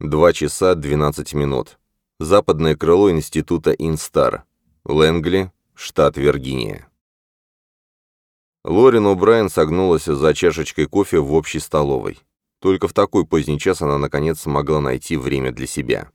Два часа двенадцать минут. Западное крыло института Инстар. Лэнгли, штат Виргиния. Лорин О'Брайен согнулась за чашечкой кофе в общей столовой. Только в такой поздний час она, наконец, смогла найти время для себя.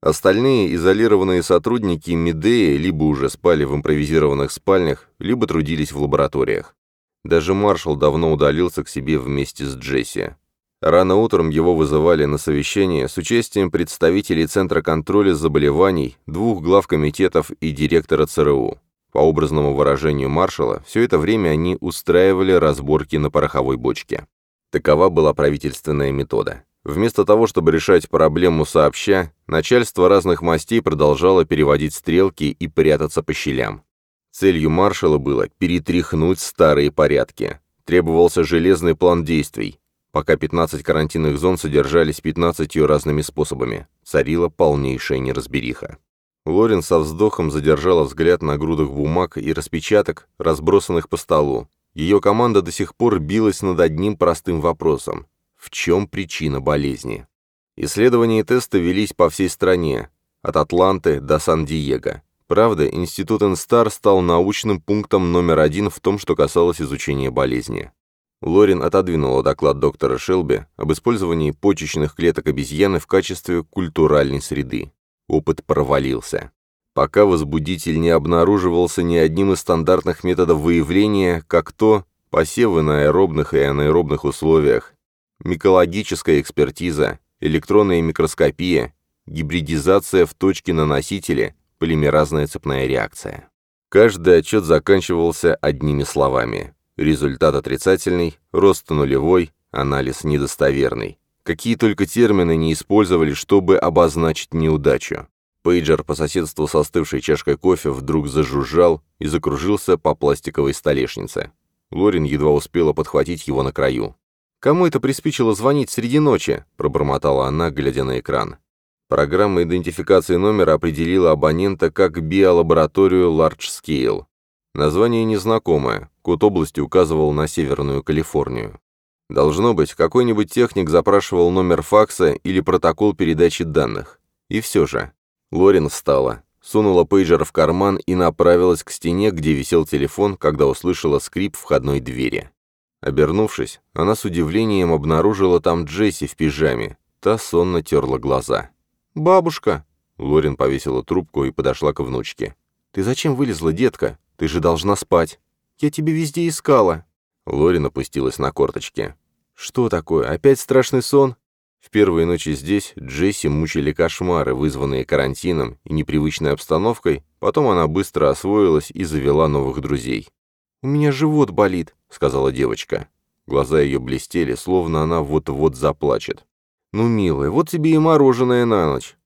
Остальные изолированные сотрудники Медеи либо уже спали в импровизированных спальнях, либо трудились в лабораториях. Даже маршал давно удалился к себе вместе с Джесси. Рано утром его вызывали на совещание с участием представителей Центра контроля заболеваний, двух глав комитетов и директора ЦРУ. По образному выражению маршала, все это время они устраивали разборки на пороховой бочке. Такова была правительственная метода. Вместо того, чтобы решать проблему сообща, начальство разных мастей продолжало переводить стрелки и прятаться по щелям. Целью маршала было перетряхнуть старые порядки. Требовался железный план действий. Пока 15 карантинных зон содержались 15 разными способами, царила полнейшая неразбериха. Лорен со вздохом задержала взгляд на грудах бумаг и распечаток, разбросанных по столу. Ее команда до сих пор билась над одним простым вопросом в чем причина болезни. Исследования и тесты велись по всей стране, от Атланты до Сан-Диего. Правда, Институт Инстар стал научным пунктом номер один в том, что касалось изучения болезни. Лорин отодвинула доклад доктора Шелби об использовании почечных клеток обезьяны в качестве культуральной среды. Опыт провалился. Пока возбудитель не обнаруживался ни одним из стандартных методов выявления, как то посевы на аэробных и анаэробных условиях, микологическая экспертиза, электронная микроскопия, гибридизация в точке на носителе, полимеразная цепная реакция. Каждый отчет заканчивался одними словами. Результат отрицательный, рост нулевой, анализ недостоверный. Какие только термины не использовали, чтобы обозначить неудачу. Пейджер по соседству со остывшей чашкой кофе вдруг зажужжал и закружился по пластиковой столешнице. Лорин едва успела подхватить его на краю. «Кому это приспичило звонить среди ночи?» – пробормотала она, глядя на экран. Программа идентификации номера определила абонента как биолабораторию Large Scale. Название незнакомое, код области указывал на Северную Калифорнию. Должно быть, какой-нибудь техник запрашивал номер факса или протокол передачи данных. И все же. Лорин встала, сунула пейджер в карман и направилась к стене, где висел телефон, когда услышала скрип входной двери. Обернувшись, она с удивлением обнаружила там Джесси в пижаме. Та сонно терла глаза. «Бабушка!» Лорин повесила трубку и подошла к внучке. «Ты зачем вылезла, детка? Ты же должна спать. Я тебе везде искала». Лорин опустилась на корточки. «Что такое? Опять страшный сон?» В первые ночи здесь Джесси мучили кошмары, вызванные карантином и непривычной обстановкой, потом она быстро освоилась и завела новых друзей. «У меня живот болит», — сказала девочка. Глаза ее блестели, словно она вот-вот заплачет. «Ну, милая, вот тебе и мороженое на ночь».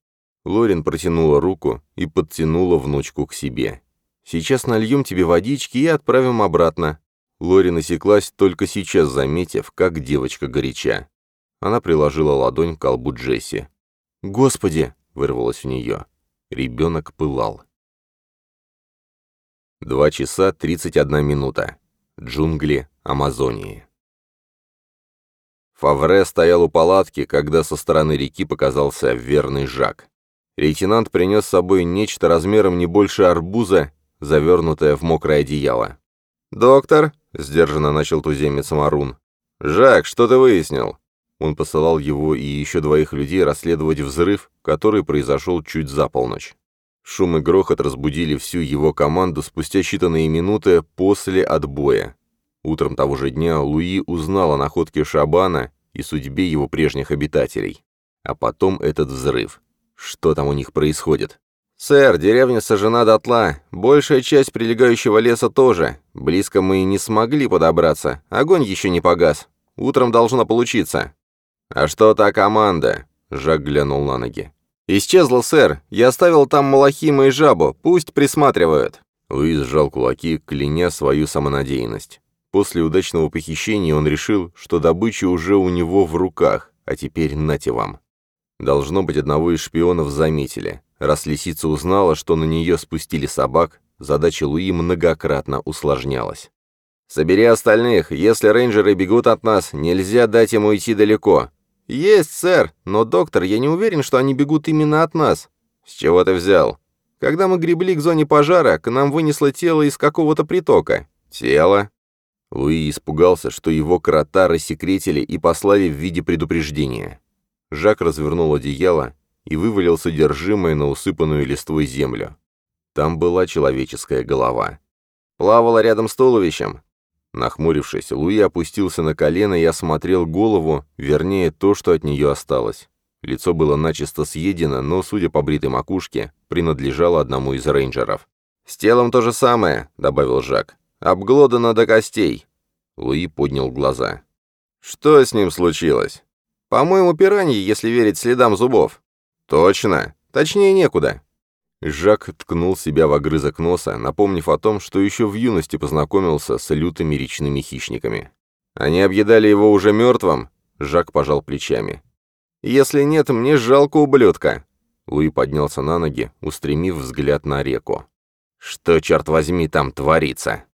Лорин протянула руку и подтянула внучку к себе. «Сейчас нальем тебе водички и отправим обратно». Лорин осеклась, только сейчас заметив, как девочка горяча. Она приложила ладонь к колбу Джесси. «Господи!» — вырвалось у нее. Ребенок пылал. Два часа тридцать одна минута. Джунгли Амазонии. Фавре стоял у палатки, когда со стороны реки показался верный Жак. Лейтенант принес с собой нечто размером не больше арбуза, завернутое в мокрое одеяло. «Доктор», — сдержанно начал туземец Марун, — «Жак, что ты выяснил?» Он посылал его и еще двоих людей расследовать взрыв, который произошел чуть за полночь. Шум и грохот разбудили всю его команду спустя считанные минуты после отбоя. Утром того же дня Луи узнал о находке Шабана и судьбе его прежних обитателей. А потом этот взрыв. Что там у них происходит? «Сэр, деревня сожжена дотла. Большая часть прилегающего леса тоже. Близко мы и не смогли подобраться. Огонь еще не погас. Утром должно получиться». «А что та команда?» Жак глянул на ноги. «Исчезла, сэр. Я оставил там Малахима и Жабу. Пусть присматривают». Луис сжал кулаки, кляня свою самонадеянность. После удачного похищения он решил, что добыча уже у него в руках, а теперь нате вам. Должно быть, одного из шпионов заметили. Раз лисица узнала, что на нее спустили собак, задача Луи многократно усложнялась. «Собери остальных. Если рейнджеры бегут от нас, нельзя дать им уйти далеко. «Есть, сэр, но, доктор, я не уверен, что они бегут именно от нас». «С чего ты взял?» «Когда мы гребли к зоне пожара, к нам вынесло тело из какого-то притока». «Тело?» Луи испугался, что его крота рассекретили и послали в виде предупреждения. Жак развернул одеяло и вывалил содержимое на усыпанную листвой землю. Там была человеческая голова. Плавала рядом с туловищем. Нахмурившись, Луи опустился на колено и осмотрел голову, вернее, то, что от нее осталось. Лицо было начисто съедено, но, судя по бритой макушке, принадлежало одному из рейнджеров. «С телом то же самое», — добавил Жак. «Обглодано до костей». Луи поднял глаза. «Что с ним случилось?» «По-моему, пираньи, если верить следам зубов». «Точно. Точнее некуда. Жак ткнул себя в огрызок носа, напомнив о том, что еще в юности познакомился с лютыми речными хищниками. «Они объедали его уже мертвым?» Жак пожал плечами. «Если нет, мне жалко ублюдка». Луи поднялся на ноги, устремив взгляд на реку. «Что, черт возьми, там творится?»